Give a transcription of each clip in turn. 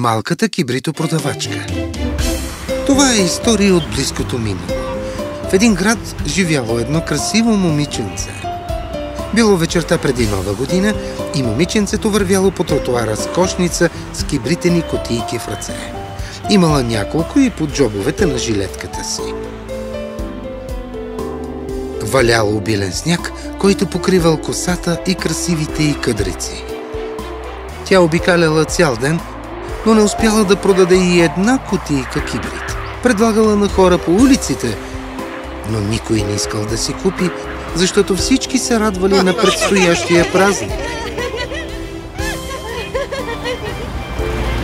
Малката кибрито-продавачка Това е история от близкото минало. В един град живяло едно красиво момиченце. Било вечерта преди нова година и момиченцето вървяло по тротуара с кошница с кибритени котийки в ръце. Имала няколко и под джобовете на жилетката си. Валял обилен сняг, който покривал косата и красивите й къдрици. Тя обикаляла цял ден, но не успяла да продаде и една кутийка кибрид. Предлагала на хора по улиците, но никой не искал да си купи, защото всички се радвали на предстоящия празник.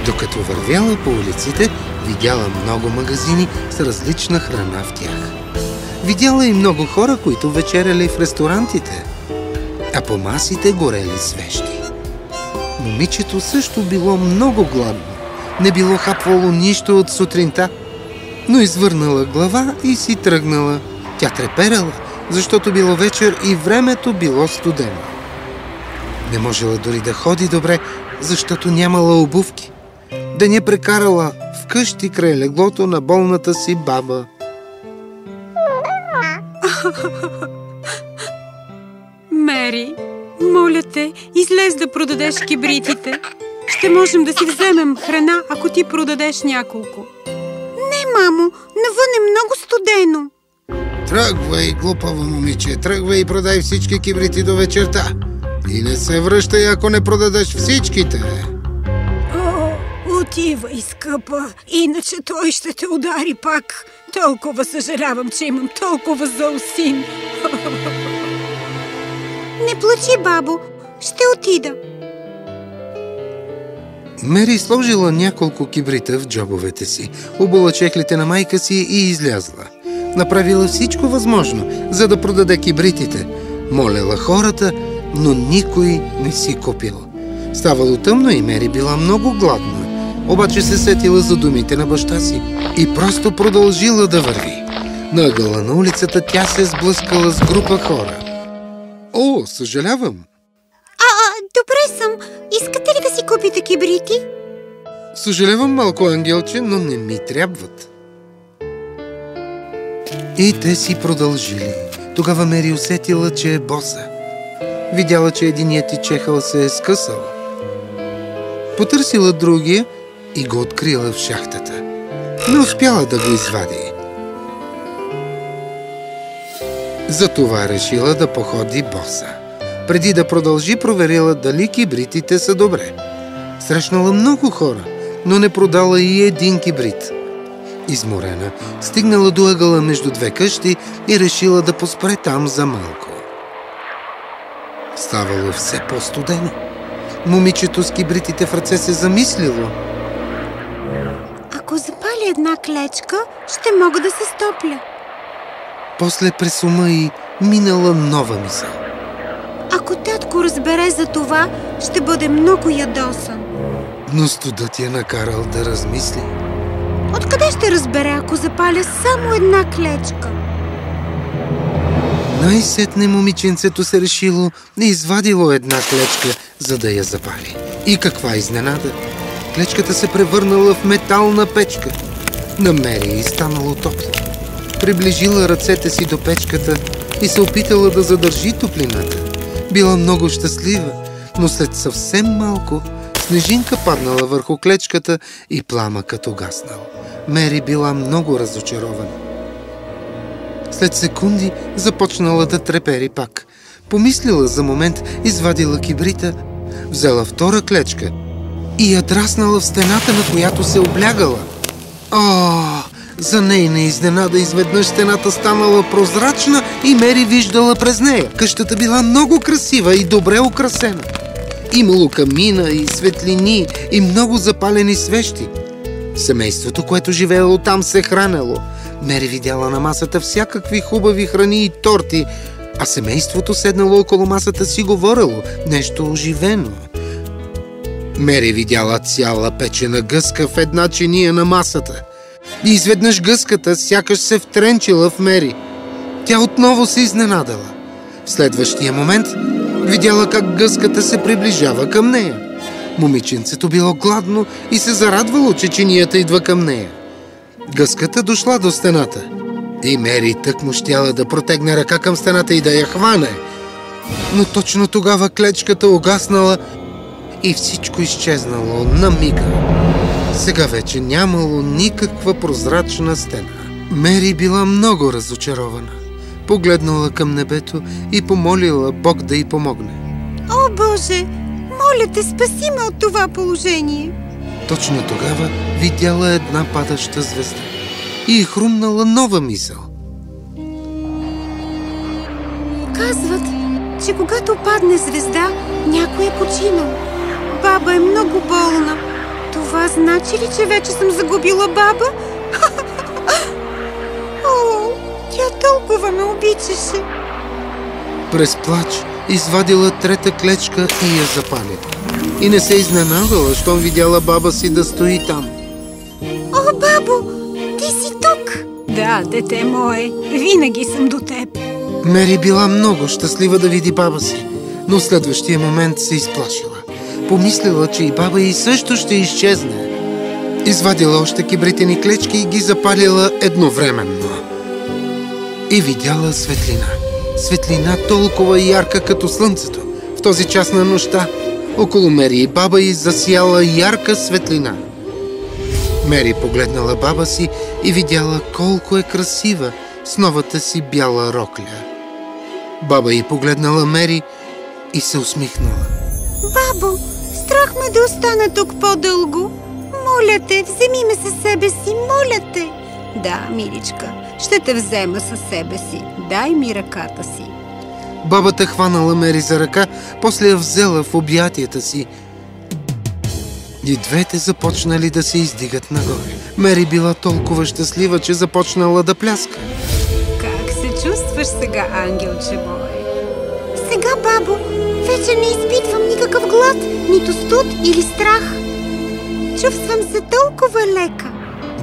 Докато вървяла по улиците, видяла много магазини с различна храна в тях. Видяла и много хора, които вечеряли в ресторантите, а по масите горели свещи. Момичето също било много гладно. Не било хапвало нищо от сутринта, но извърнала глава и си тръгнала. Тя треперала, защото било вечер и времето било студено. Не можела дори да ходи добре, защото нямала обувки. Да не прекарала вкъщи край леглото на болната си баба. Мери, моля те, излез да продадеш кибритите. Ще можем да си вземем храна, ако ти продадеш няколко. Не, мамо, навън е много студено. Тръгвай, глупаво момиче, тръгвай и продай всички кибрити до вечерта. И не се връщай, ако не продадеш всичките. О, отивай, скъпа, иначе той ще те удари пак. Толкова съжалявам, че имам толкова зъл син. Не плачи, бабо. Ще отида. Мери сложила няколко кибрита в джобовете си, обула чехлите на майка си и излязла. Направила всичко възможно, за да продаде кибритите. Молела хората, но никой не си купил. Ставало тъмно и Мери била много гладна. Обаче се сетила за думите на баща си и просто продължила да върви. На ъгъла на улицата тя се сблъскала с група хора. О, съжалявам! А, а, добре съм. Искате ли да си купите кибрити? Съжалявам малко, ангелче, но не ми трябват. И те си продължили. Тогава Мери усетила, че е боса. Видяла, че единият ти чехъл се е скъсал. Потърсила другия и го открила в шахтата. Не успяла да го извади. Затова решила да походи боса. Преди да продължи, проверила дали кибритите са добре. Срещнала много хора, но не продала и един кибрит. Изморена, стигнала до ъгъла между две къщи и решила да поспре там за малко. Ставало все по-студено. Момичето с кибритите в ръце се замислило. Ако запаля една клечка, ще мога да се стопля. После през ума и минала нова мисъл. Ако татко разбере за това, ще бъде много ядосан. Но студът я накарал да размисли. Откъде ще разбере, ако запаля само една клечка? Най-сетне момиченцето се решило и извадило една клечка, за да я запали. И каква изненада! Клечката се превърнала в метална печка. Намери и станало топло. Приближила ръцете си до печката и се опитала да задържи топлината. Била много щастлива, но след съвсем малко снежинка паднала върху клечката и пламъкът угаснал. Мери била много разочарована. След секунди започнала да трепери пак. Помислила за момент, извадила кибрита, взела втора клечка и я драснала в стената, на която се облягала. О, за нейна изненада изведнъж стената станала прозрачна и Мери виждала през нея. Къщата била много красива и добре украсена. Имало камина и светлини и много запалени свещи. Семейството, което живеело там, се хранело. Мери видяла на масата всякакви хубави храни и торти, а семейството седнало около масата си говорело нещо оживено. Мери видяла цяла печена гъска в една чиния на масата. И изведнъж гъската сякаш се втренчила в Мери. Тя отново се изненадала. В следващия момент видяла как гъската се приближава към нея. Момиченцето било гладно и се зарадвало, че чинията идва към нея. Гъската дошла до стената. И Мери тък му щяла да протегне ръка към стената и да я хване. Но точно тогава клечката угаснала и всичко изчезнало на мига. Сега вече нямало никаква прозрачна стена. Мери била много разочарована. Погледнала към небето и помолила Бог да й помогне. О, Боже! Моля те, спаси ме от това положение! Точно тогава видяла една падаща звезда и хрумнала нова мисъл. Казват, че когато падне звезда, някой е починал. Баба е много болна. Това значи ли, че вече съм загубила баба? О, тя толкова ме обичаше. През плач извадила трета клечка и я запалила. И не се изненадала, щом видяла баба си да стои там. О, бабо, ти си тук! Да, дете мое, винаги съм до теб. Мери била много щастлива да види баба си, но в следващия момент се изплашила. Помислила, че и баба й също ще изчезне. Извадила още кибритени клечки и ги запалила едновременно. И видяла светлина. Светлина толкова ярка като слънцето. В този час на нощта около Мери и баба й засияла ярка светлина. Мери погледнала баба си и видяла колко е красива с новата си бяла рокля. Баба й погледнала Мери и се усмихнала. Бабо, страх ме да остана тук по-дълго. Моля те, вземи ме със себе си, моля те. Да, миличка, ще те взема със себе си. Дай ми ръката си. Бабата хванала Мери за ръка, после я взела в обятията си. И двете започнали да се издигат нагоре. Мери била толкова щастлива, че започнала да пляска. Как се чувстваш сега, ангелче мое? Сега, бабо, вече не изпитвам никакъв глад, нито студ или страх. Чувствам се толкова лека.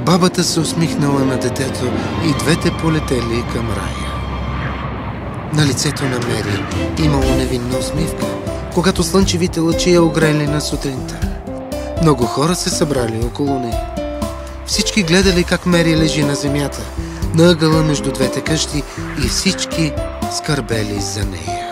Бабата се усмихнала на детето и двете полетели към рая. На лицето на Мери имало невинна усмивка, когато слънчевите лъчи я огрели на сутринта. Много хора се събрали около нея. Всички гледали как Мери лежи на земята, на ъгъла между двете къщи и всички скърбели за нея.